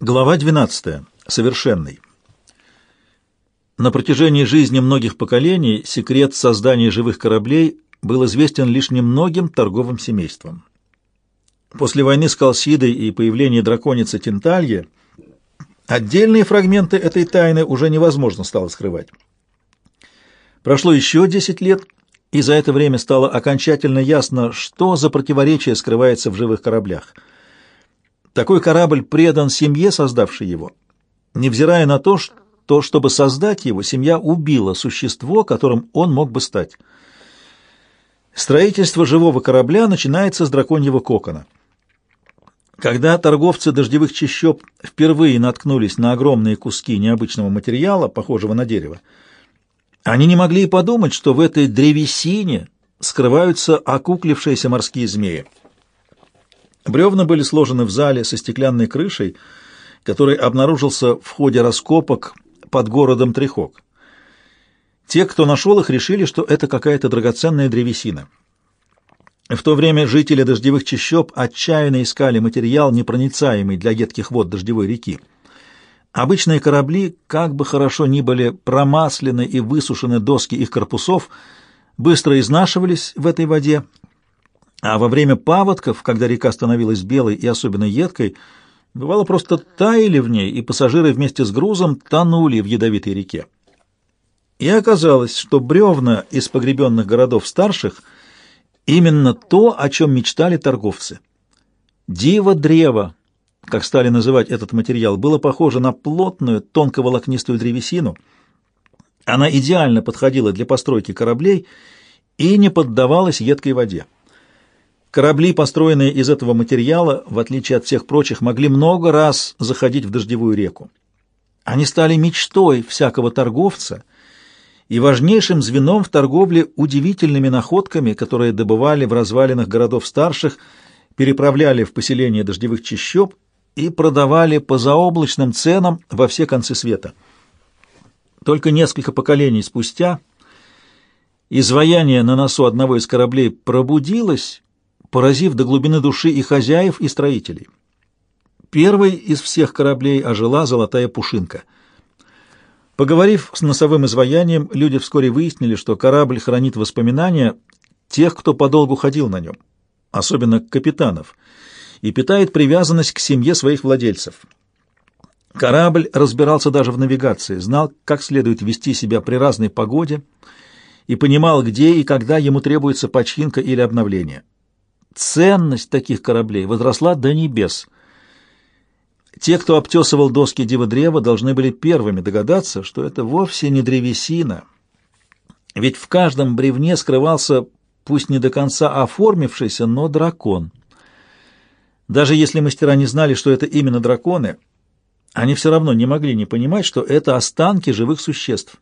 Глава 12. Совершенный. На протяжении жизни многих поколений секрет создания живых кораблей был известен лишь немногим торговым семействам. После войны с Калсидой и появления драконицы Тенталья отдельные фрагменты этой тайны уже невозможно стало скрывать. Прошло еще 10 лет, и за это время стало окончательно ясно, что за противоречие скрывается в живых кораблях. Такой корабль предан семье, создавшей его, невзирая на то, что, чтобы создать его, семья убила существо, которым он мог бы стать. Строительство живого корабля начинается с драконьего кокона. Когда торговцы дождевых чащоб впервые наткнулись на огромные куски необычного материала, похожего на дерево, они не могли и подумать, что в этой древесине скрываются окуклившиеся морские змеи. Бревна были сложены в зале со стеклянной крышей, который обнаружился в ходе раскопок под городом Трихок. Те, кто нашел их, решили, что это какая-то драгоценная древесина. В то время жители дождевых чащоб отчаянно искали материал, непроницаемый для едких вод дождевой реки. Обычные корабли, как бы хорошо ни были промаслены и высушены доски их корпусов, быстро изнашивались в этой воде, а во время паводков, когда река становилась белой и особенно едкой, бывало просто таяли в ней, и пассажиры вместе с грузом тонули в ядовитой реке. И оказалось, что бревна из погребенных городов старших — именно то, о чем мечтали торговцы. Диво-древо, как стали называть этот материал, было похоже на плотную, тонковолокнистую древесину. Она идеально подходила для постройки кораблей и не поддавалась едкой воде. Корабли, построенные из этого материала, в отличие от всех прочих, могли много раз заходить в дождевую реку. Они стали мечтой всякого торговца и важнейшим звеном в торговле удивительными находками, которые добывали в развалинах городов старших, переправляли в поселение дождевых чащоб и продавали по заоблачным ценам во все концы света. Только несколько поколений спустя изваяние на носу одного из кораблей пробудилось, поразив до глубины души и хозяев, и строителей. Первой из всех кораблей ожила золотая пушинка. Поговорив с носовым изваянием, люди вскоре выяснили, что корабль хранит воспоминания тех, кто подолгу ходил на нем, особенно капитанов — и питает привязанность к семье своих владельцев. Корабль разбирался даже в навигации, знал, как следует вести себя при разной погоде и понимал, где и когда ему требуется починка или обновление. Ценность таких кораблей возросла до небес. Те, кто обтесывал доски дива-древа, должны были первыми догадаться, что это вовсе не древесина, ведь в каждом бревне скрывался, пусть не до конца оформившийся, но дракон — даже если мастера не знали, что это именно драконы, они все равно не могли не понимать, что это останки живых существ.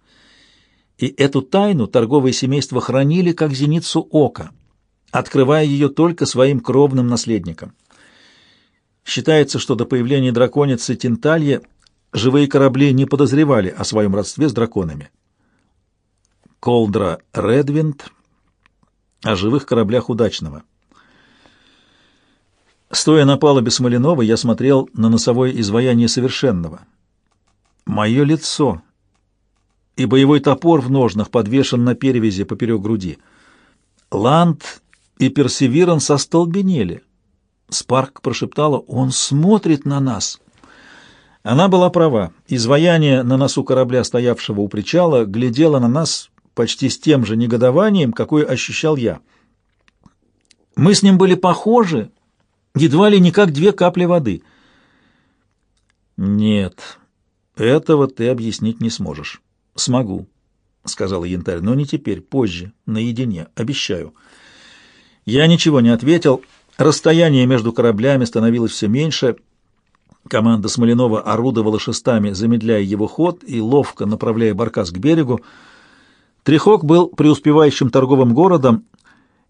И эту тайну торговые семейства хранили как зеницу ока, открывая ее только своим кровным наследникам. Считается, что до появления драконицы Тинталья живые корабли не подозревали о своем родстве с драконами. Колдра Редвинд о живых кораблях удачного. Стоя на палубе Смоленова, я смотрел на носовое изваяние совершенного. Мое лицо и боевой топор в ножнах подвешен на перевязи поперек груди. Ланд и Персевиранс остолбенели. Спарк прошептала, «Он смотрит на нас!» Она была права. Изваяние на носу корабля, стоявшего у причала, глядело на нас почти с тем же негодованием, какое ощущал я. Мы с ним были похожи, едва ли не как две капли воды. «Нет, этого ты объяснить не сможешь». «Смогу», — сказала Янтарь, — «но не теперь, позже, наедине, обещаю». Я ничего не ответил. Расстояние между кораблями становилось все меньше. Команда Смоленова орудовала шестами, замедляя его ход и ловко направляя баркас к берегу. Трехок был преуспевающим торговым городом,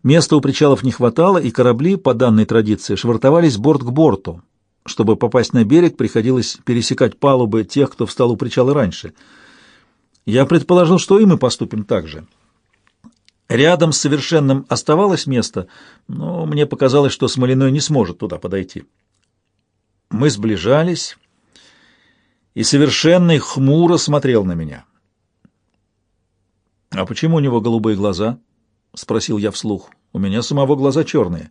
Места у причалов не хватало, и корабли, по данной традиции, швартовались борт к борту. Чтобы попасть на берег, приходилось пересекать палубы тех, кто встал у причала раньше. Я предположил, что и мы поступим так же. Рядом с совершенным оставалось место, но мне показалось, что Смолиной не сможет туда подойти. Мы сближались, и совершенный хмуро смотрел на меня. «А почему у него голубые глаза?» — спросил я вслух. «У меня самого глаза черные».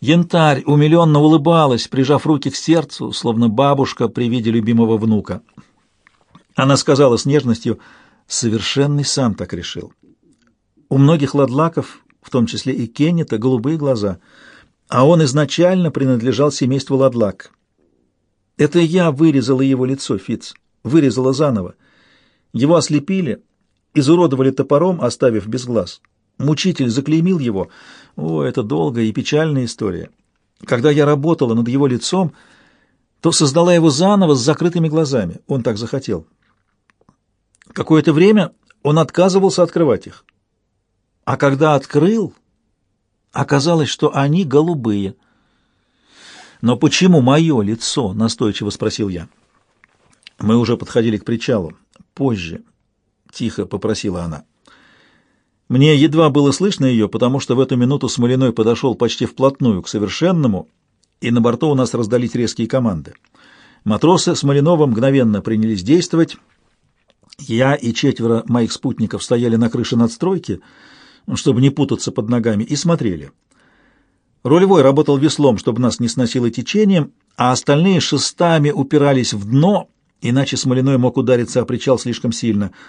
Янтарь умиленно улыбалась, прижав руки к сердцу, словно бабушка при виде любимого внука. Она сказала с нежностью, «Совершенный сам так решил. У многих ладлаков, в том числе и Кеннета, голубые глаза, а он изначально принадлежал семейству ладлак. Это я вырезала его лицо, Фиц, вырезала заново. Его ослепили, изуродовали топором, оставив без глаз. Мучитель заклеймил его. О, это долгая и печальная история. Когда я работала над его лицом, то создала его заново с закрытыми глазами. Он так захотел. Какое-то время он отказывался открывать их. А когда открыл, оказалось, что они голубые. «Но почему мое лицо?» — настойчиво спросил я. Мы уже подходили к причалу. «Позже», — тихо попросила она. Мне едва было слышно ее, потому что в эту минуту Смолиной подошел почти вплотную к совершенному, и на борту у нас раздались резкие команды. Матросы Смолинова мгновенно принялись действовать. Я и четверо моих спутников стояли на крыше надстройки, чтобы не путаться под ногами, и смотрели. Рулевой работал веслом, чтобы нас не сносило течением, а остальные шестами упирались в дно, иначе Смолиной мог удариться о причал слишком сильно —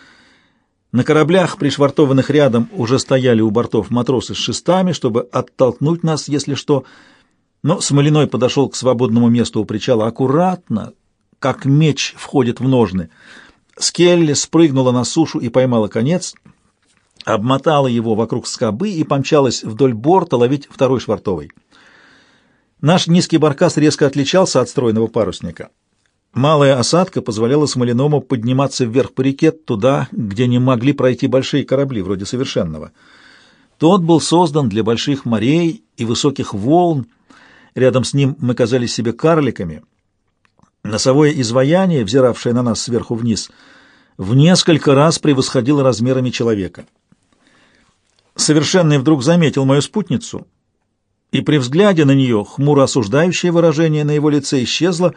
на кораблях, пришвартованных рядом, уже стояли у бортов матросы с шестами, чтобы оттолкнуть нас, если что. Но Смолиной подошел к свободному месту у причала аккуратно, как меч входит в ножны. Скелли спрыгнула на сушу и поймала конец, обмотала его вокруг скобы и помчалась вдоль борта ловить второй швартовый. Наш низкий баркас резко отличался от стройного парусника. Малая осадка позволяла Смоляному подниматься вверх по реке, туда, где не могли пройти большие корабли, вроде «Совершенного». Тот был создан для больших морей и высоких волн. Рядом с ним мы казались себе карликами. Носовое изваяние, взиравшее на нас сверху вниз, в несколько раз превосходило размерами человека. Совершенный вдруг заметил мою спутницу, и при взгляде на нее хмуро осуждающее выражение на его лице исчезло,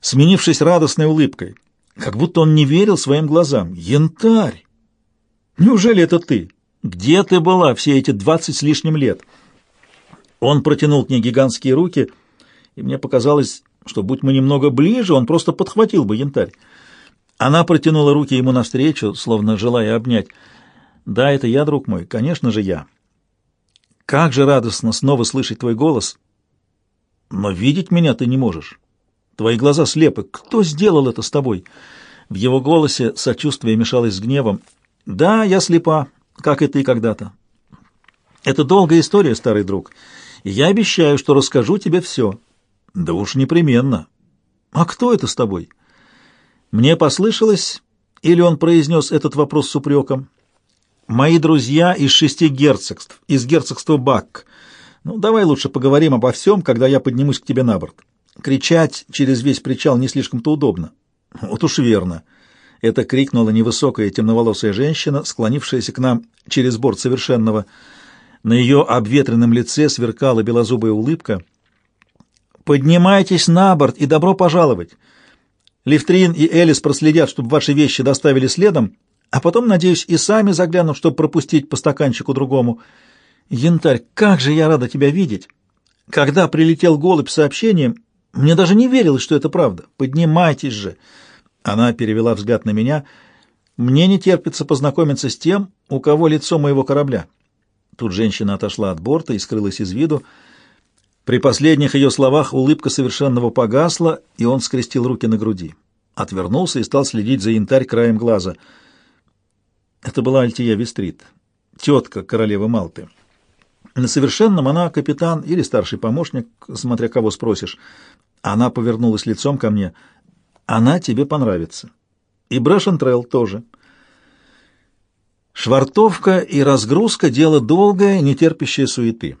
сменившись радостной улыбкой, как будто он не верил своим глазам. «Янтарь! Неужели это ты? Где ты была все эти двадцать с лишним лет?» Он протянул к ней гигантские руки, и мне показалось, что, будь мы немного ближе, он просто подхватил бы янтарь. Она протянула руки ему навстречу, словно желая обнять. «Да, это я, друг мой, конечно же я. Как же радостно снова слышать твой голос. Но видеть меня ты не можешь. Твои глаза слепы. Кто сделал это с тобой?» В его голосе сочувствие мешалось с гневом. «Да, я слепа, как и ты когда-то. Это долгая история, старый друг, я обещаю, что расскажу тебе все». «Да уж непременно». «А кто это с тобой?» Мне послышалось, или он произнес этот вопрос с упреком. «Мои друзья из шести герцогств, из герцогства Бак. Ну, давай лучше поговорим обо всем, когда я поднимусь к тебе на борт». Кричать через весь причал не слишком-то удобно. Вот уж верно. Это крикнула невысокая темноволосая женщина, склонившаяся к нам через борт совершенного. На ее обветренном лице сверкала белозубая улыбка. «Поднимайтесь на борт и добро пожаловать! Лифтрин и Элис проследят, чтобы ваши вещи доставили следом, а потом, надеюсь, и сами заглянут, чтобы пропустить по стаканчику другому. Янтарь, как же я рада тебя видеть! Когда прилетел голубь с сообщением, мне даже не верилось, что это правда. Поднимайтесь же. Она перевела взгляд на меня. Мне не терпится познакомиться с тем, у кого лицо моего корабля. Тут женщина отошла от борта и скрылась из виду. При последних ее словах улыбка совершенного погасла, и он скрестил руки на груди. Отвернулся и стал следить за янтарь краем глаза. Это была Альтия Вестрит, тетка королевы Малты. На совершенном она капитан или старший помощник, смотря кого спросишь. Она повернулась лицом ко мне. «Она тебе понравится. И Брэшентрелл тоже». Швартовка и разгрузка — дело долгое, не терпящее суеты.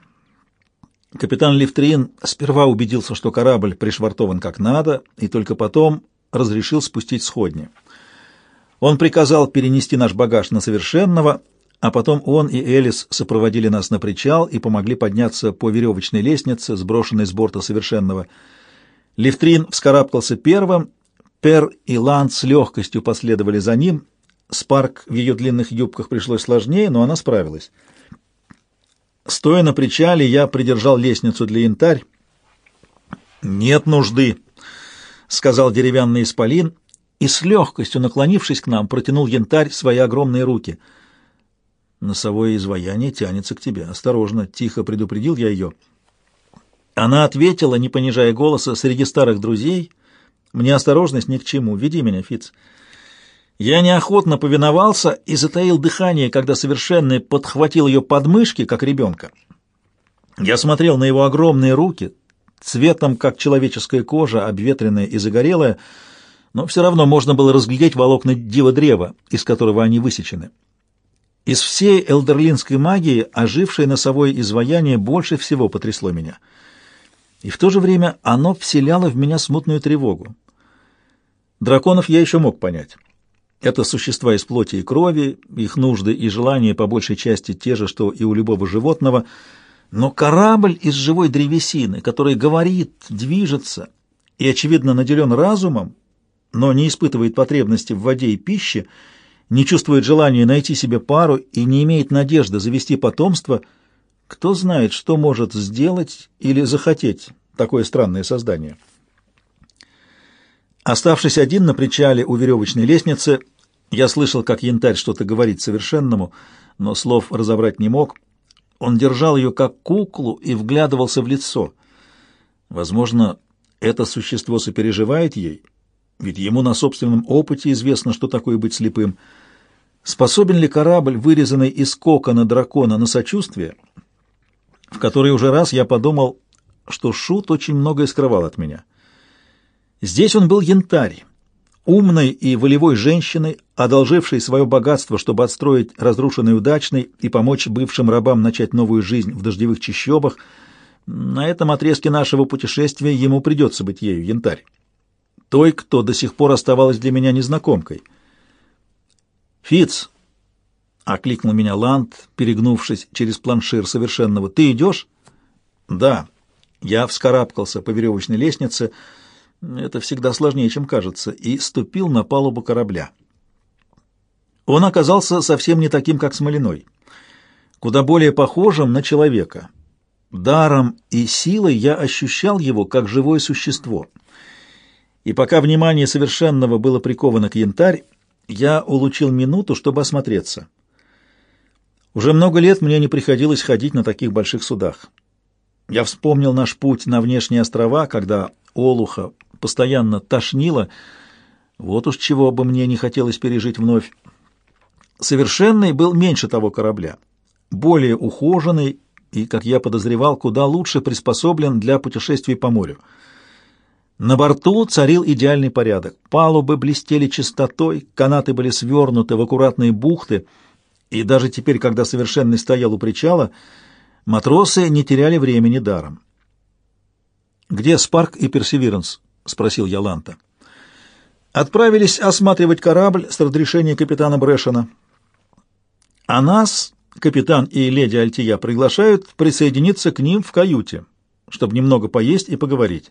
Капитан Лифтрин сперва убедился, что корабль пришвартован как надо, и только потом разрешил спустить сходни. Он приказал перенести наш багаж на совершенного, а потом он и Элис сопроводили нас на причал и помогли подняться по веревочной лестнице, сброшенной с борта совершенного. Лифтрин вскарабкался первым, Пер и Ланд с легкостью последовали за ним. Спарк в ее длинных юбках пришлось сложнее, но она справилась. Стоя на причале, я придержал лестницу для янтарь. «Нет нужды», — сказал деревянный исполин, и с легкостью, наклонившись к нам, протянул янтарь свои огромные руки. «Носовое изваяние тянется к тебе. Осторожно!» — тихо предупредил я ее. Она ответила, не понижая голоса, «Среди старых друзей мне осторожность ни к чему. Веди меня, Фиц. Я неохотно повиновался и затаил дыхание, когда совершенный подхватил ее подмышки, как ребенка. Я смотрел на его огромные руки, цветом, как человеческая кожа, обветренная и загорелая, но все равно можно было разглядеть волокна дива древа, из которого они высечены. Из всей элдерлинской магии ожившее носовое изваяние больше всего потрясло меня. И в то же время оно вселяло в меня смутную тревогу. Драконов я еще мог понять. Это существа из плоти и крови, их нужды и желания по большей части те же, что и у любого животного, но корабль из живой древесины, который говорит, движется и, очевидно, наделен разумом, но не испытывает потребности в воде и пище, не чувствует желания найти себе пару и не имеет надежды завести потомство, кто знает, что может сделать или захотеть такое странное создание. Оставшись один на причале у веревочной лестницы, я слышал, как янтарь что-то говорит совершенному, но слов разобрать не мог. Он держал ее как куклу и вглядывался в лицо. Возможно, это существо сопереживает ей — ведь ему на собственном опыте известно, что такое быть слепым. Способен ли корабль, вырезанный из кокона дракона, на сочувствие? В который уже раз я подумал, что Шут очень многое скрывал от меня. Здесь он был янтарь, умной и волевой женщиной, одолжившей свое богатство, чтобы отстроить разрушенный удачный и помочь бывшим рабам начать новую жизнь в дождевых чащобах. На этом отрезке нашего путешествия ему придется быть ею, янтарь той, кто до сих пор оставалась для меня незнакомкой. «Фиц!» — окликнул меня Ланд, перегнувшись через планшир совершенного. «Ты идешь?» «Да». Я вскарабкался по веревочной лестнице, это всегда сложнее, чем кажется, и ступил на палубу корабля. Он оказался совсем не таким, как Смолиной, куда более похожим на человека. Даром и силой я ощущал его как живое существо — и пока внимание совершенного было приковано к янтарь, я улучил минуту, чтобы осмотреться. Уже много лет мне не приходилось ходить на таких больших судах. Я вспомнил наш путь на внешние острова, когда Олуха постоянно тошнило. Вот уж чего бы мне не хотелось пережить вновь. Совершенный был меньше того корабля, более ухоженный и, как я подозревал, куда лучше приспособлен для путешествий по морю — на борту царил идеальный порядок. Палубы блестели чистотой, канаты были свернуты в аккуратные бухты, и даже теперь, когда совершенный стоял у причала, матросы не теряли времени даром. «Где Спарк и Персеверанс?» — спросил Яланта. «Отправились осматривать корабль с разрешения капитана Брэшена. А нас, капитан и леди Альтия, приглашают присоединиться к ним в каюте, чтобы немного поесть и поговорить».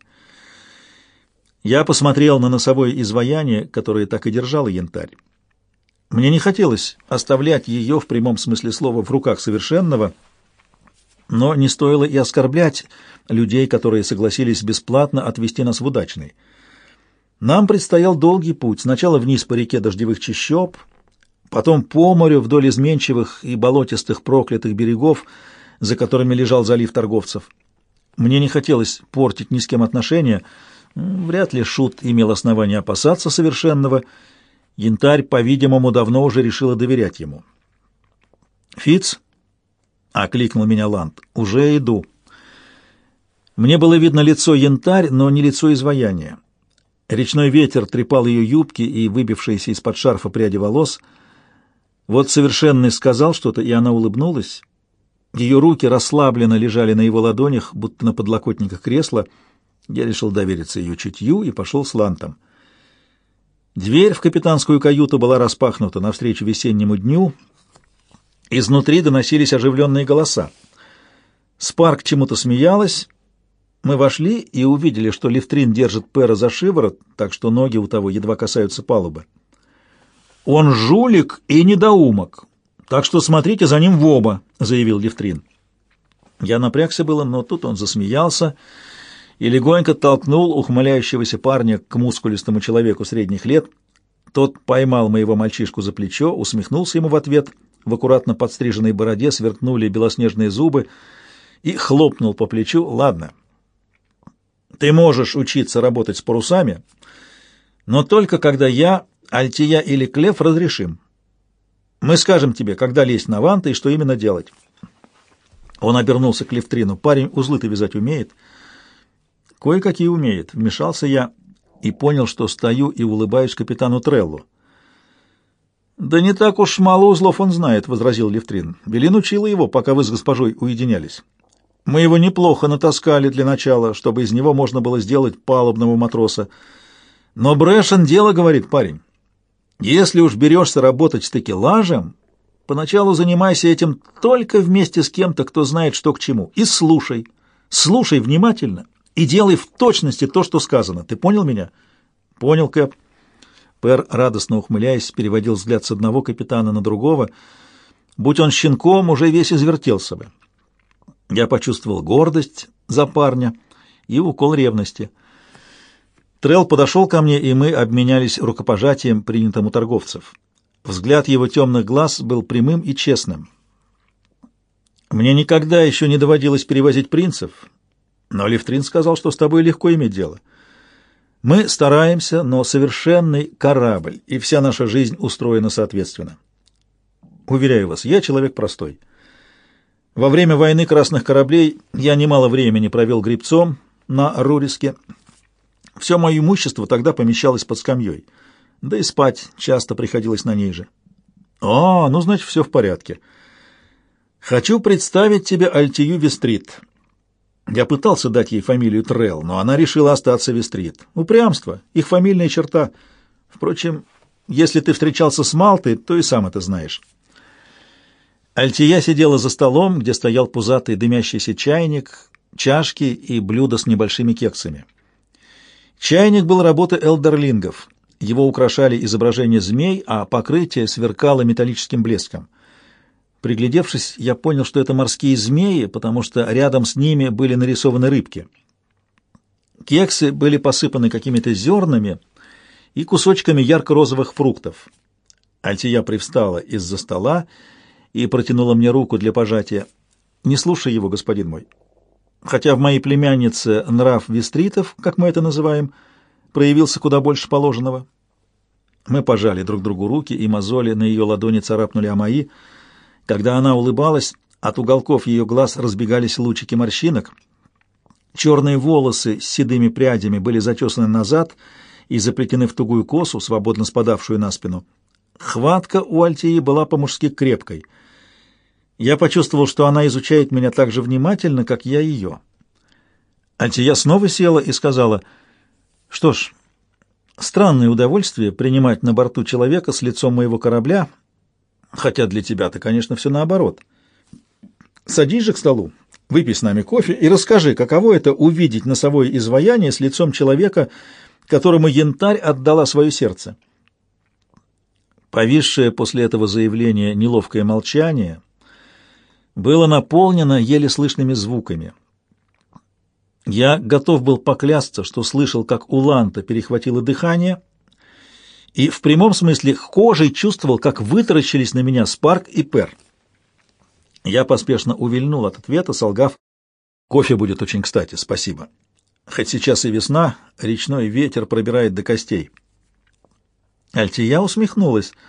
Я посмотрел на носовое изваяние, которое так и держало янтарь. Мне не хотелось оставлять ее в прямом смысле слова в руках совершенного, но не стоило и оскорблять людей, которые согласились бесплатно отвезти нас в удачный. Нам предстоял долгий путь, сначала вниз по реке дождевых чащоб, потом по морю вдоль изменчивых и болотистых проклятых берегов, за которыми лежал залив торговцев. Мне не хотелось портить ни с кем отношения — Вряд ли Шут имел основание опасаться совершенного. Янтарь, по-видимому, давно уже решила доверять ему. «Фиц?» — окликнул меня Ланд. «Уже иду». Мне было видно лицо янтарь, но не лицо изваяния. Речной ветер трепал ее юбки и выбившиеся из-под шарфа пряди волос. Вот совершенный сказал что-то, и она улыбнулась. Ее руки расслабленно лежали на его ладонях, будто на подлокотниках кресла — я решил довериться ее чутью и пошел с лантом. Дверь в капитанскую каюту была распахнута навстречу весеннему дню. Изнутри доносились оживленные голоса. Спарк чему-то смеялась. Мы вошли и увидели, что Левтрин держит Пера за шиворот, так что ноги у того едва касаются палубы. «Он жулик и недоумок, так что смотрите за ним в оба», — заявил Левтрин. Я напрягся было, но тут он засмеялся и легонько толкнул ухмыляющегося парня к мускулистому человеку средних лет. Тот поймал моего мальчишку за плечо, усмехнулся ему в ответ. В аккуратно подстриженной бороде сверкнули белоснежные зубы и хлопнул по плечу. «Ладно, ты можешь учиться работать с парусами, но только когда я, Альтия или Клев разрешим. Мы скажем тебе, когда лезть на ванты и что именно делать». Он обернулся к Левтрину. «Парень узлы-то вязать умеет?» «Кое-какие умеет», — вмешался я и понял, что стою и улыбаюсь капитану Треллу. «Да не так уж мало узлов он знает», — возразил Левтрин. «Белин учила его, пока вы с госпожой уединялись. Мы его неплохо натаскали для начала, чтобы из него можно было сделать палубного матроса. Но Брэшен дело, — говорит парень. Если уж берешься работать с такелажем, поначалу занимайся этим только вместе с кем-то, кто знает, что к чему, и слушай. Слушай внимательно и делай в точности то, что сказано. Ты понял меня? Понял, Кэп. Пэр, радостно ухмыляясь, переводил взгляд с одного капитана на другого. Будь он щенком, уже весь извертелся бы. Я почувствовал гордость за парня и укол ревности. Трел подошел ко мне, и мы обменялись рукопожатием, принятым у торговцев. Взгляд его темных глаз был прямым и честным. Мне никогда еще не доводилось перевозить принцев, но Левтрин сказал, что с тобой легко иметь дело. Мы стараемся, но совершенный корабль, и вся наша жизнь устроена соответственно. Уверяю вас, я человек простой. Во время войны красных кораблей я немало времени провел грибцом на Руриске. Все мое имущество тогда помещалось под скамьей, да и спать часто приходилось на ней же. О, ну, значит, все в порядке. Хочу представить тебе Альтию Вестрит. Я пытался дать ей фамилию Трелл, но она решила остаться Вестрит. Упрямство, их фамильная черта. Впрочем, если ты встречался с Малтой, то и сам это знаешь. Альтия сидела за столом, где стоял пузатый дымящийся чайник, чашки и блюдо с небольшими кексами. Чайник был работы элдерлингов. Его украшали изображения змей, а покрытие сверкало металлическим блеском. Приглядевшись, я понял, что это морские змеи, потому что рядом с ними были нарисованы рыбки. Кексы были посыпаны какими-то зернами и кусочками ярко-розовых фруктов. Альтия привстала из-за стола и протянула мне руку для пожатия. «Не слушай его, господин мой. Хотя в моей племяннице нрав вестритов, как мы это называем, проявился куда больше положенного». Мы пожали друг другу руки, и мозоли на ее ладони царапнули о мои. Когда она улыбалась, от уголков ее глаз разбегались лучики морщинок. Черные волосы с седыми прядями были зачесаны назад и заплетены в тугую косу, свободно спадавшую на спину. Хватка у Альтии была по-мужски крепкой — я почувствовал, что она изучает меня так же внимательно, как я ее. Антия снова села и сказала, «Что ж, странное удовольствие принимать на борту человека с лицом моего корабля, хотя для тебя-то, конечно, все наоборот. Садись же к столу, выпей с нами кофе и расскажи, каково это увидеть носовое изваяние с лицом человека, которому янтарь отдала свое сердце». Повисшее после этого заявления неловкое молчание — было наполнено еле слышными звуками. Я готов был поклясться, что слышал, как у Ланта перехватило дыхание, и в прямом смысле кожей чувствовал, как вытаращились на меня Спарк и Пер. Я поспешно увильнул от ответа, солгав, «Кофе будет очень кстати, спасибо. Хоть сейчас и весна, речной ветер пробирает до костей». Альтия усмехнулась —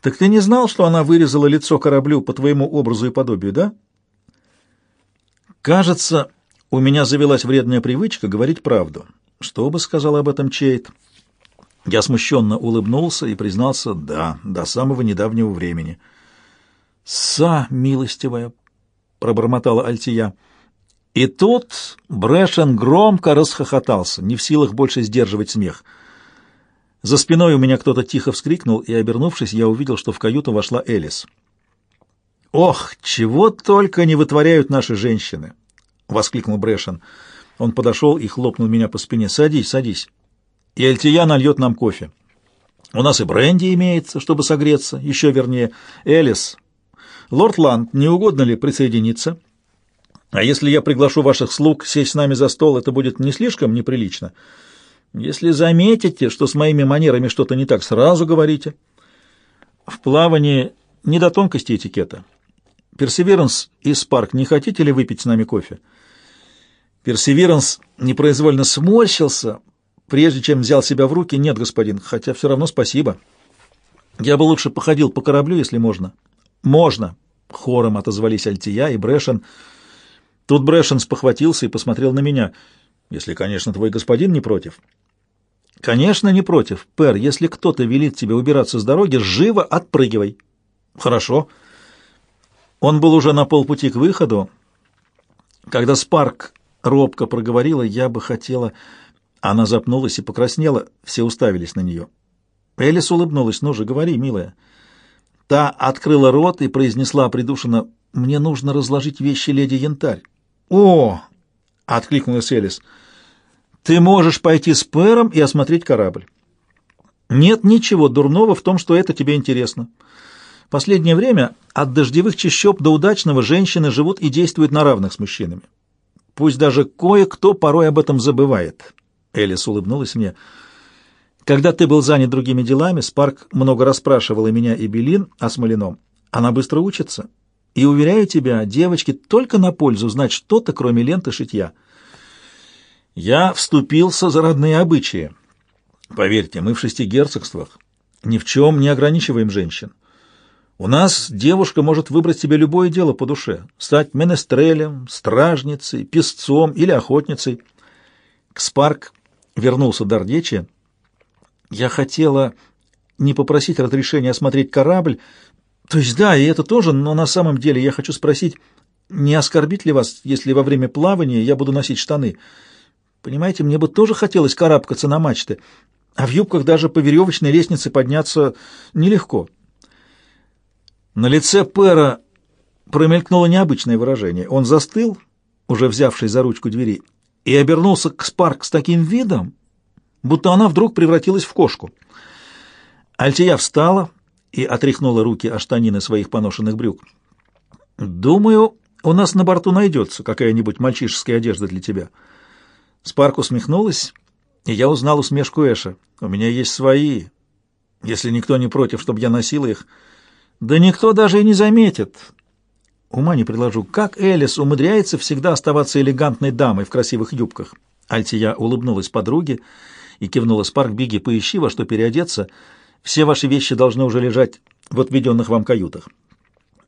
так ты не знал, что она вырезала лицо кораблю по твоему образу и подобию, да? Кажется, у меня завелась вредная привычка говорить правду. Что бы сказал об этом Чейт? Я смущенно улыбнулся и признался, да, до самого недавнего времени. «Са, милостивая!» — пробормотала Альтия. И тут Брэшен громко расхохотался, не в силах больше сдерживать смех — за спиной у меня кто-то тихо вскрикнул, и, обернувшись, я увидел, что в каюту вошла Элис. Ох, чего только не вытворяют наши женщины! воскликнул Брэшен. Он подошел и хлопнул меня по спине. «Садись, садись. И Альтия нальет нам кофе. У нас и бренди имеется, чтобы согреться, еще вернее. Элис, лорд Ланд, не угодно ли присоединиться? А если я приглашу ваших слуг сесть с нами за стол, это будет не слишком неприлично. Если заметите, что с моими манерами что-то не так, сразу говорите. В плавании не до тонкости этикета. Персеверанс и Спарк, не хотите ли выпить с нами кофе?» Персеверанс непроизвольно сморщился, прежде чем взял себя в руки. «Нет, господин, хотя все равно спасибо. Я бы лучше походил по кораблю, если можно». «Можно!» — хором отозвались Альтия и Брэшен. Тут Брэшен спохватился и посмотрел на меня. «Если, конечно, твой господин не против». «Конечно, не против. Пэр, если кто-то велит тебе убираться с дороги, живо отпрыгивай». «Хорошо». Он был уже на полпути к выходу, когда Спарк робко проговорила, я бы хотела... Она запнулась и покраснела, все уставились на нее. Элис улыбнулась. «Ну же, говори, милая». Та открыла рот и произнесла придушенно, «Мне нужно разложить вещи леди Янтарь». «О!» — откликнулась Элис. «Ты можешь пойти с Пэром и осмотреть корабль. Нет ничего дурного в том, что это тебе интересно. Последнее время от дождевых чащоб до удачного женщины живут и действуют на равных с мужчинами. Пусть даже кое-кто порой об этом забывает. Элис улыбнулась мне. Когда ты был занят другими делами, Спарк много расспрашивала меня и Белин о Смолином. Она быстро учится. И, уверяю тебя, девочке только на пользу знать что-то, кроме ленты шитья. Я вступился за родные обычаи. Поверьте, мы в шести герцогствах ни в чем не ограничиваем женщин. У нас девушка может выбрать себе любое дело по душе, стать менестрелем, стражницей, песцом или охотницей. К Спарк вернулся дар речи. Я хотела не попросить разрешения осмотреть корабль, то есть да, и это тоже, но на самом деле я хочу спросить, не оскорбить ли вас, если во время плавания я буду носить штаны? Понимаете, мне бы тоже хотелось карабкаться на мачты, а в юбках даже по веревочной лестнице подняться нелегко. На лице Пэра промелькнуло необычное выражение. Он застыл, уже взявшись за ручку двери, и обернулся к Спарк с таким видом, будто она вдруг превратилась в кошку. Альтия встала и отряхнула руки о штанины своих поношенных брюк. «Думаю, у нас на борту найдется какая-нибудь мальчишеская одежда для тебя». Спарк усмехнулась, и я узнал усмешку Эша. «У меня есть свои, если никто не против, чтобы я носила их». Да никто даже и не заметит. Ума не приложу, как Элис умудряется всегда оставаться элегантной дамой в красивых юбках. Альтия улыбнулась подруге и кивнула Спарк, беги, поищи во что переодеться. Все ваши вещи должны уже лежать в отведенных вам каютах.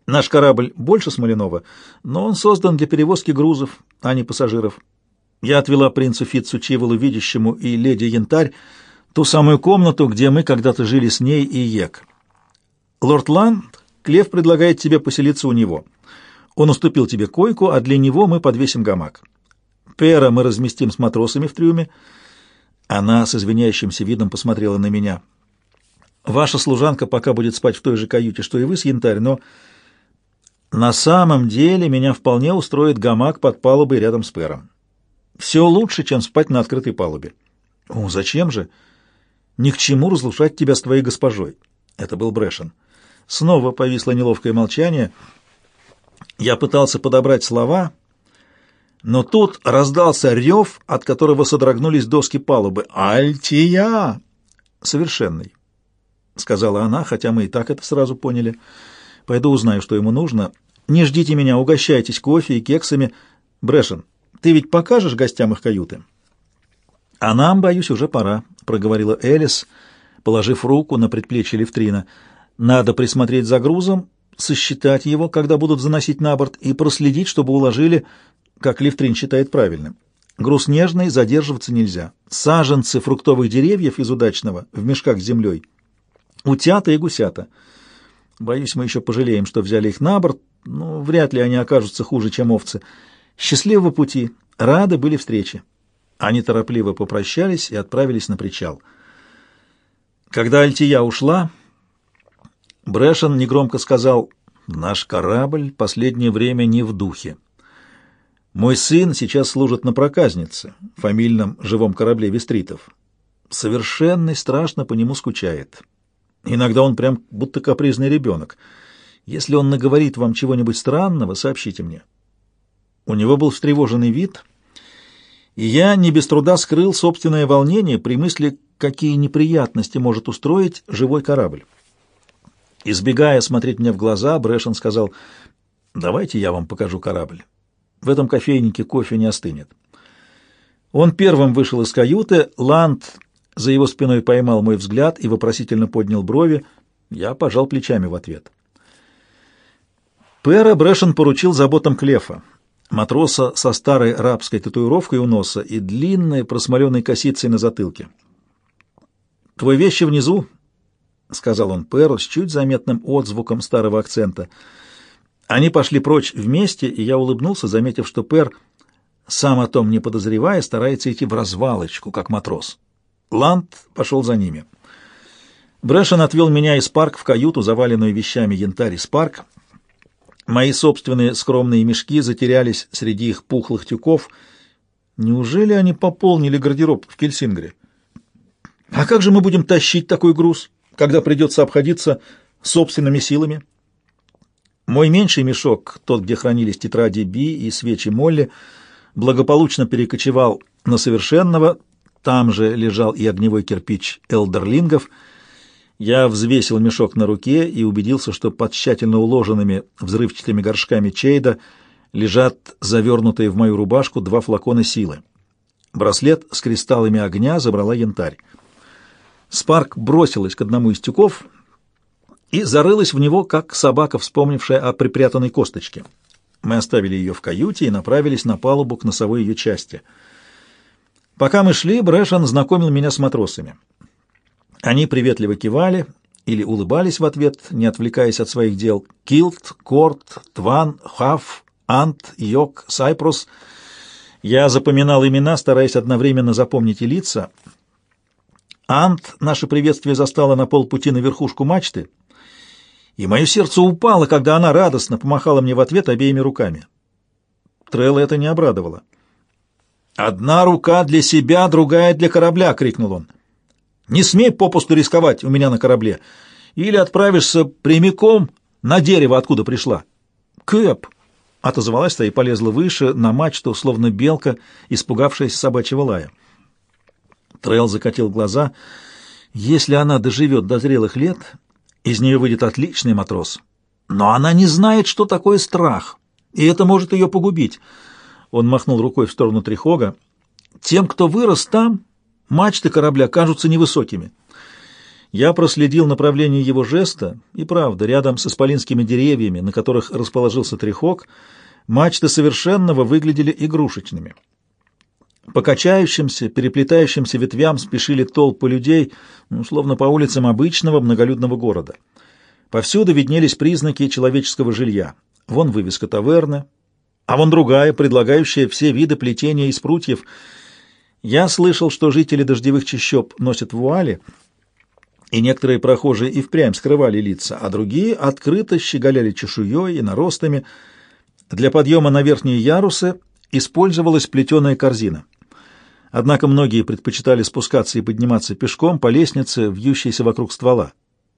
Наш корабль больше Смоленова, но он создан для перевозки грузов, а не пассажиров. Я отвела принцу Фитцу Чиволу Видящему и леди Янтарь ту самую комнату, где мы когда-то жили с ней и Ек. Лорд Ланд, Клев предлагает тебе поселиться у него. Он уступил тебе койку, а для него мы подвесим гамак. Пера мы разместим с матросами в трюме. Она с извиняющимся видом посмотрела на меня. Ваша служанка пока будет спать в той же каюте, что и вы с Янтарь, но на самом деле меня вполне устроит гамак под палубой рядом с Пером. Все лучше, чем спать на открытой палубе. О, зачем же? Ни к чему разлучать тебя с твоей госпожой. Это был Брэшен. Снова повисло неловкое молчание. Я пытался подобрать слова, но тут раздался рев, от которого содрогнулись доски палубы. «Альтия!» «Совершенный», — сказала она, хотя мы и так это сразу поняли. «Пойду узнаю, что ему нужно. Не ждите меня, угощайтесь кофе и кексами. Брэшен, ты ведь покажешь гостям их каюты?» «А нам, боюсь, уже пора», — проговорила Элис, положив руку на предплечье Левтрина. Надо присмотреть за грузом, сосчитать его, когда будут заносить на борт, и проследить, чтобы уложили, как Левтрин считает правильным. Груз нежный, задерживаться нельзя. Саженцы фруктовых деревьев из удачного в мешках с землей. Утята и гусята. Боюсь, мы еще пожалеем, что взяли их на борт, но вряд ли они окажутся хуже, чем овцы. Счастливого пути. Рады были встрече. Они торопливо попрощались и отправились на причал. Когда Альтия ушла... Брэшен негромко сказал, «Наш корабль последнее время не в духе. Мой сын сейчас служит на проказнице, фамильном живом корабле Вестритов. Совершенно страшно по нему скучает. Иногда он прям будто капризный ребенок. Если он наговорит вам чего-нибудь странного, сообщите мне. У него был встревоженный вид, и я не без труда скрыл собственное волнение при мысли, какие неприятности может устроить живой корабль. Избегая смотреть мне в глаза, Брэшен сказал, «Давайте я вам покажу корабль. В этом кофейнике кофе не остынет». Он первым вышел из каюты, Ланд за его спиной поймал мой взгляд и вопросительно поднял брови. Я пожал плечами в ответ. Пэра Брэшен поручил заботам Клефа, матроса со старой рабской татуировкой у носа и длинной просмоленной косицей на затылке. «Твой вещи внизу», — сказал он Перу с чуть заметным отзвуком старого акцента. Они пошли прочь вместе, и я улыбнулся, заметив, что Пер, сам о том не подозревая, старается идти в развалочку, как матрос. Ланд пошел за ними. Брэшен отвел меня из парк в каюту, заваленную вещами янтарь из парк. Мои собственные скромные мешки затерялись среди их пухлых тюков. Неужели они пополнили гардероб в Кельсингре? А как же мы будем тащить такой груз, когда придется обходиться собственными силами? Мой меньший мешок, тот, где хранились тетради Би и свечи Молли, благополучно перекочевал на совершенного, там же лежал и огневой кирпич элдерлингов. Я взвесил мешок на руке и убедился, что под тщательно уложенными взрывчатыми горшками Чейда лежат завернутые в мою рубашку два флакона силы. Браслет с кристаллами огня забрала янтарь. Спарк бросилась к одному из тюков и зарылась в него, как собака, вспомнившая о припрятанной косточке. Мы оставили ее в каюте и направились на палубу к носовой ее части. Пока мы шли, Брэшен знакомил меня с матросами. Они приветливо кивали или улыбались в ответ, не отвлекаясь от своих дел. Килт, Корт, Тван, Хаф, Ант, Йок, Сайпрос. Я запоминал имена, стараясь одновременно запомнить и лица — Ант наше приветствие застало на полпути на верхушку мачты, и мое сердце упало, когда она радостно помахала мне в ответ обеими руками. Трелла это не обрадовало. «Одна рука для себя, другая для корабля!» — крикнул он. «Не смей попусту рисковать у меня на корабле, или отправишься прямиком на дерево, откуда пришла». «Кэп!» — отозвалась та и полезла выше, на мачту, словно белка, испугавшаяся собачьего лая. Трелл закатил глаза. Если она доживет до зрелых лет, из нее выйдет отличный матрос. Но она не знает, что такое страх, и это может ее погубить. Он махнул рукой в сторону Трихога. Тем, кто вырос там, мачты корабля кажутся невысокими. Я проследил направление его жеста, и правда, рядом с исполинскими деревьями, на которых расположился Трихог, мачты совершенного выглядели игрушечными. По качающимся, переплетающимся ветвям спешили толпы людей, ну, словно по улицам обычного многолюдного города. Повсюду виднелись признаки человеческого жилья. Вон вывеска таверны, а вон другая, предлагающая все виды плетения из прутьев. Я слышал, что жители дождевых чащоб носят вуали, и некоторые прохожие и впрямь скрывали лица, а другие открыто щеголяли чешуей и наростами. Для подъема на верхние ярусы использовалась плетеная корзина. Однако многие предпочитали спускаться и подниматься пешком по лестнице, вьющейся вокруг ствола.